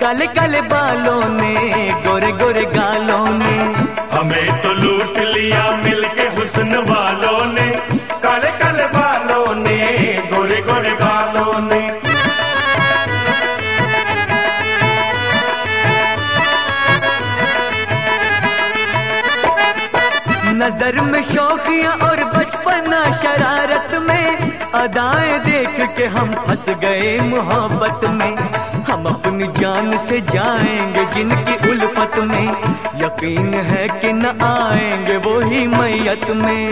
काले काले बालों ने गोरे गोरे गालों ने। हमें तो लूट लिया मिलके हुस्न वालों ने काले काले बालों ने गोरे गोरे गालों ने। नज़र में शौकिया और बचपना शरारत में अदाएँ के हम फंस गए मोहब्बत में। हम अपनी जान से जाएँगे जिनकी उल्फत में। यकीन है कि न आएँगे वो ही मैयत में।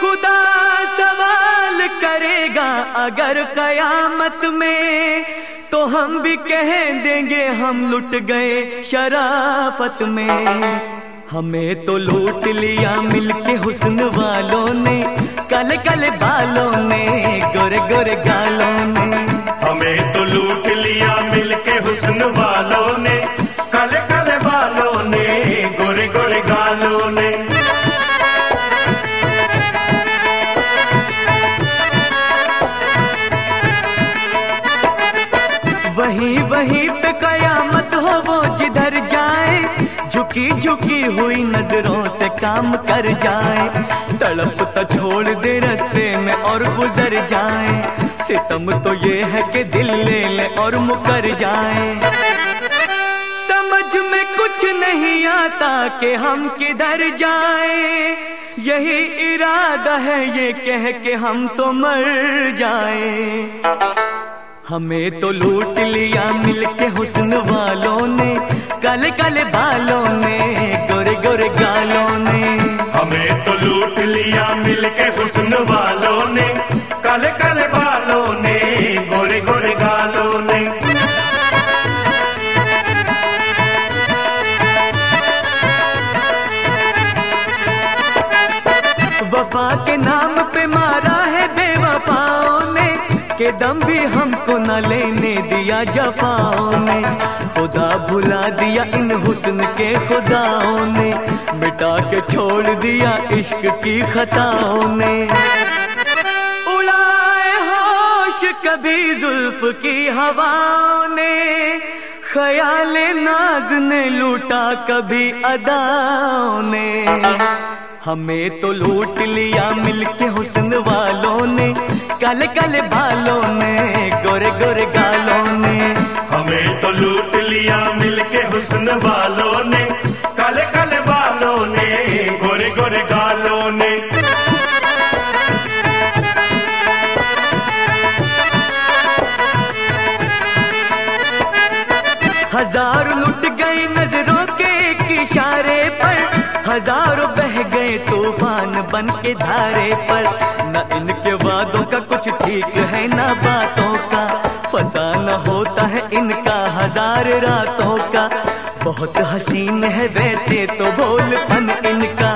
खुदा सवाल करेगा अगर कयामत में तो हम भी कह देंगे हम लुट गए शराफत में। हमें तो लूट लिया मिलके हुस्न वालों ने। कल कल बालों झुकी हुई नज़रों से काम कर जाए। तड़प तो छोड़ दे रस्ते में और गुजर जाए। सितम तो ये है कि दिल ले ले और मुकर जाए। समझ में कुछ नहीं आता कि हम किधर जाए। यही इरादा है ये कह के हम तो मर जाए। हमें तो लूट लिया मिलके हुस्न वालों ने। काले काले बालों ने गोरे गोरे गालों ने हमें तो लूट लिया मिलके हुस्न वालों ने। के दम भी हमको न लेने दिया जफाओं ने। खुदा भुला दिया इन हुस्न के खुदाओं ने। मिटा के छोड़ दिया इश्क की खताओं ने। उड़ाए होश कभी जुल्फ की हवाओं ने। ख्याल नाज ने लूटा कभी अदाओं ने। हमें तो लूट लिया मिलके हुस्न वालों ने। काले काले बालों ने गोरे गोरे गालों ने। हमें तो लूट लिया मिलके हुस्न वालों ने। काले काले बालों ने गोरे गोरे गालों ने। हज़ार लुट गए नज़रों के इशारे पर। हज़ारों बह गए तूफ़ान बन के धारे पर। न इनके हज़ार रातों का। बहुत हसीन है वैसे तो बोलपन इनका।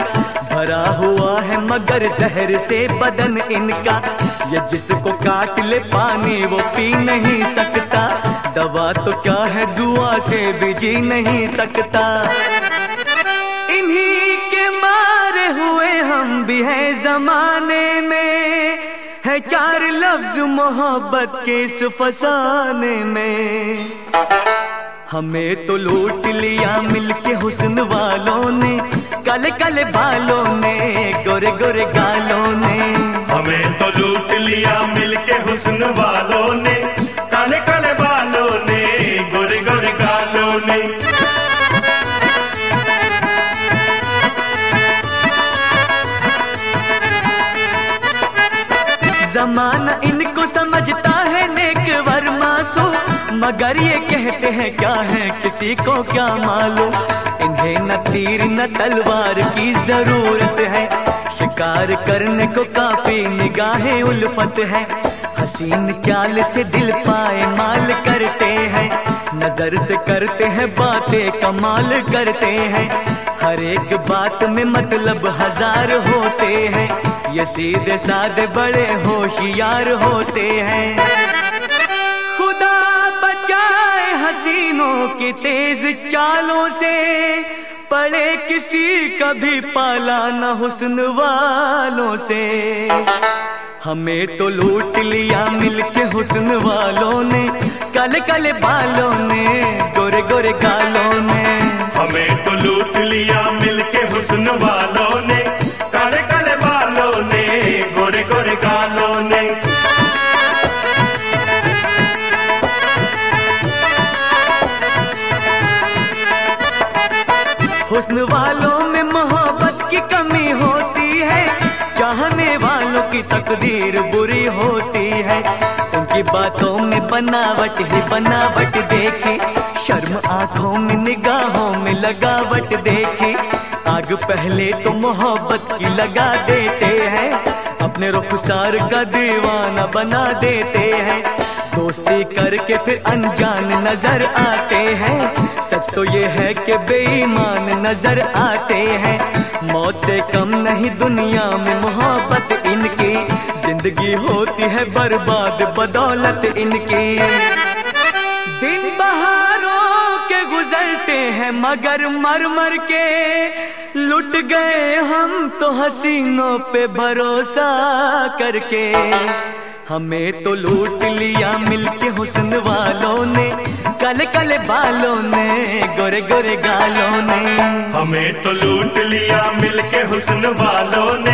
भरा हुआ है मगर जहर से बदन इनका। ये जिसको काट ले पानी वो पी नहीं सकता। दवा तो क्या है दुआ से भी जी नहीं सकता। इन्हीं के मारे हुए हम भी हैं जमाने में। है चार लफ्ज मोहब्बत के इस फसाने में। हमें तो लूट लिया मिलके हुस्न वालों ने काले काले बालों ने गोरे गोरे गालों ने। हमें तो लूट लिया मिलके हुस्न वालों ने काले काले बालों ने गोरे गोरे गालों ने। जमाना इनको समझता है नेक वरमासु मगर ये कहते हैं, क्या है? किसी को क्या मालूम? इन्हें न तीर, न तलवार की ज़रूरत है। शिकार करने को काफ़ी निगाहें उल्फत है। हसीन चाल से दिल पाए माल करते हैं। नज़र से करते हैं, बातें कमाल करते हैं। हर एक बात में मतलब हज़ार होते हैं। ये सीधे साधे बड़े होशियार होते हैं। हसीनों की तेज चालों से पड़े किसी कभी पाला न हुस्न वालों से। हमें तो लूट लिया मिलके हुस्न वालों ने, काले काले बालों ने, गोरे गोरे गालों ने। हमें तो लूट लिया मिलके हुस्न वालों हुस्न वालों में मोहब्बत की कमी होती है। चाहने वालों की तकदीर बुरी होती है। उनकी बातों में बनावट ही बनावट देखी। शर्म आँखों में, निगाहों में लगावट देखी। आग पहले तो मोहब्बत की लगा देते हैं। अपने रुखसार का दीवाना बना देते हैं। दोस्ती करके फिर अनजान नज़र आते हैं। सच तो ये है कि बेईमान नज़र आते हैं। मौत से कम नहीं दुनिया में मोहब्बत इनकी। ज़िंदगी होती है बर्बाद, बदौलत इनकी। दिन बहारों के गुजरते हैं मगर मर मर के। लुट गए हम तो हसीनों पे भरोसा करके। हमें तो लूट लिया मिलके हुसन वालों ने, कल कल बालों ने, गोरे गोरे गालों ने। हमें तो लूट लिया मिलके हुसन वालों ने